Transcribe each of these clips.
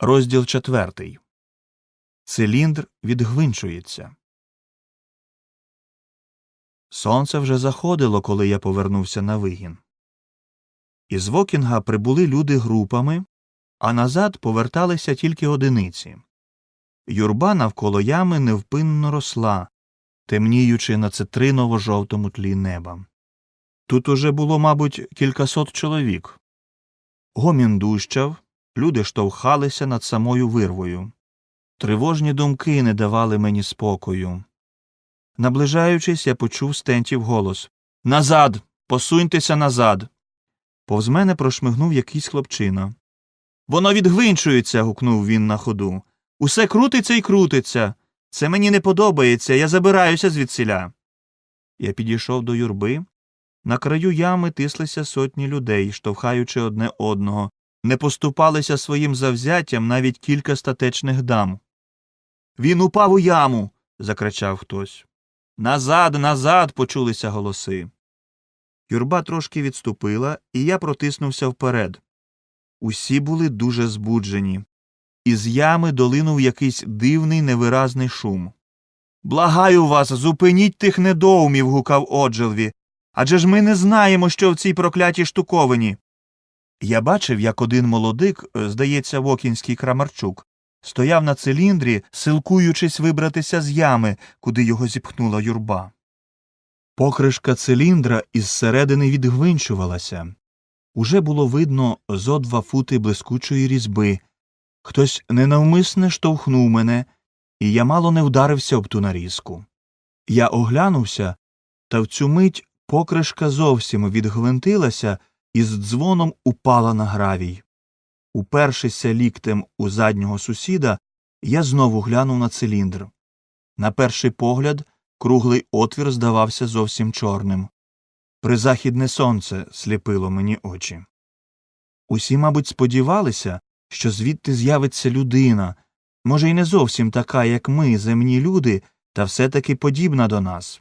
Розділ четвертий. Циліндр відгвинчується. Сонце вже заходило, коли я повернувся на вигін. Із Вокінга прибули люди групами, а назад поверталися тільки одиниці. Юрба навколо ями невпинно росла, темніючи на цитриново жовтому тлі неба. Тут уже було, мабуть, кількасот чоловік. Гомін дущав, люди штовхалися над самою вирвою. Тривожні думки не давали мені спокою. Наближаючись, я почув стентів голос Назад. Посуньтеся назад. Повз мене прошмигнув якийсь хлопчина. Воно відгвинчується. гукнув він на ходу. Усе крутиться і крутиться. Це мені не подобається, я забираюся звідсіля. Я підійшов до юрби. На краю ями тислися сотні людей, штовхаючи одне одного, не поступалися своїм завзяттям навіть кілька статечних дам. Він упав у яму. закричав хтось. Назад, назад. почулися голоси. Юрба трошки відступила, і я протиснувся вперед. Усі були дуже збуджені. Із ями долинув якийсь дивний невиразний шум. Благаю вас, зупиніть тих недоумів. гукав Оджелві. Адже ж ми не знаємо, що в цій проклятій штуковині. Я бачив, як один молодик, е, здається, Вокінський Крамарчук, стояв на циліндрі, силкуючись вибратися з ями, куди його зіпхнула юрба. Покришка циліндра із середини відгвинчувалася. Уже було видно зо два фути блискучої різьби. Хтось ненавмисне штовхнув мене, і я мало не вдарився об ту нарізку. Я оглянувся, та в цю мить покришка зовсім відгвинтилася і з дзвоном упала на гравій. Упершися ліктем у заднього сусіда, я знову глянув на циліндр. На перший погляд, круглий отвір здавався зовсім чорним. Призахідне сонце сліпило мені очі. Усі, мабуть, сподівалися, що звідти з'явиться людина, може, й не зовсім така, як ми, земні люди, та все таки подібна до нас.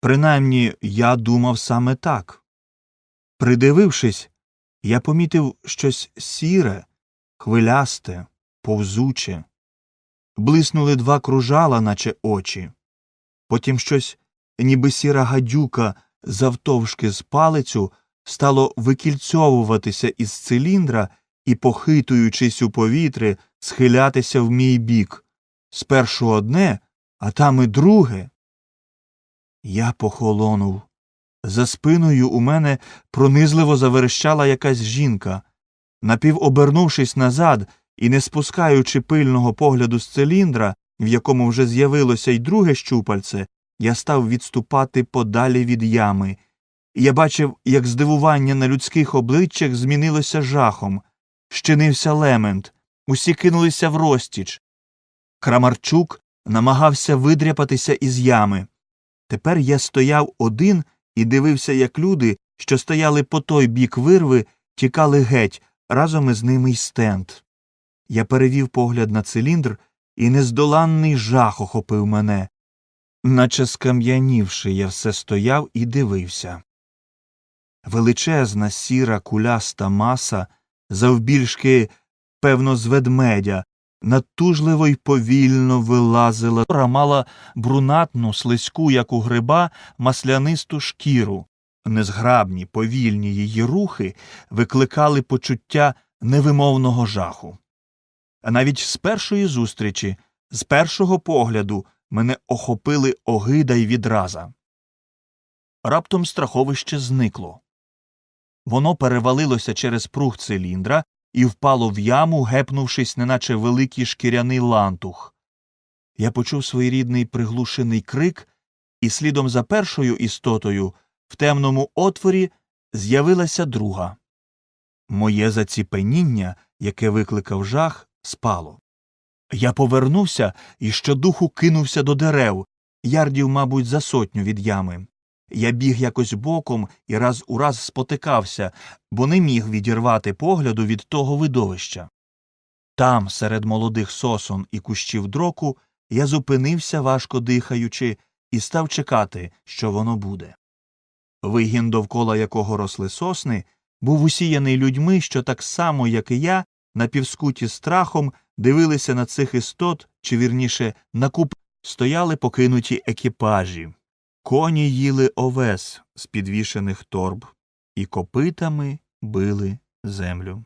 Принаймні, я думав саме так. Придивившись, я помітив щось сіре, хвилясте, повзуче. Блиснули два кружала, наче очі. Потім щось, ніби сіра гадюка, завтовшки з палицю, стало викільцьовуватися із циліндра і, похитуючись у повітрі, схилятися в мій бік. Спершу одне, а там і друге. Я похолонув. За спиною у мене пронизливо заверещала якась жінка. Напівобернувшись назад і не спускаючи пильного погляду з циліндра, в якому вже з'явилося й друге щупальце, я став відступати подалі від ями. Я бачив, як здивування на людських обличчях змінилося жахом. Щинився лемент, усі кинулися в розтіч. Крамарчук намагався видряпатися із ями. Тепер я стояв один і дивився, як люди, що стояли по той бік вирви, тікали геть, разом із ними й стенд. Я перевів погляд на циліндр, і нездоланний жах охопив мене. Наче скам'янівши, я все стояв і дивився. Величезна сіра куляста маса, завбільшки, певно, з ведмедя, надтужливо й повільно вилазила, мала брунатну, слизьку, як у гриба, маслянисту шкіру. Незграбні, повільні її рухи викликали почуття невимовного жаху. А навіть з першої зустрічі, з першого погляду, мене охопили огида й відраза. Раптом страховище зникло. Воно перевалилося через пруг циліндра і впало в яму, гепнувшись, неначе великий шкіряний лантух. Я почув своєрідний приглушений крик, і слідом за першою істотою в темному отворі з'явилася друга. Моє заціпеніння, яке викликав жах, спало. Я повернувся і щодуху кинувся до дерев, ярдів, мабуть, за сотню від ями. Я біг якось боком і раз у раз спотикався, бо не міг відірвати погляду від того видовища. Там, серед молодих сосон і кущів дроку, я зупинився, важко дихаючи, і став чекати, що воно буде. Вигін, довкола якого росли сосни, був усіяний людьми, що так само, як і я, напівскуті страхом, дивилися на цих істот, чи вірніше на куп стояли покинуті екіпажі. Коні їли овес з підвішених торб і копитами били землю.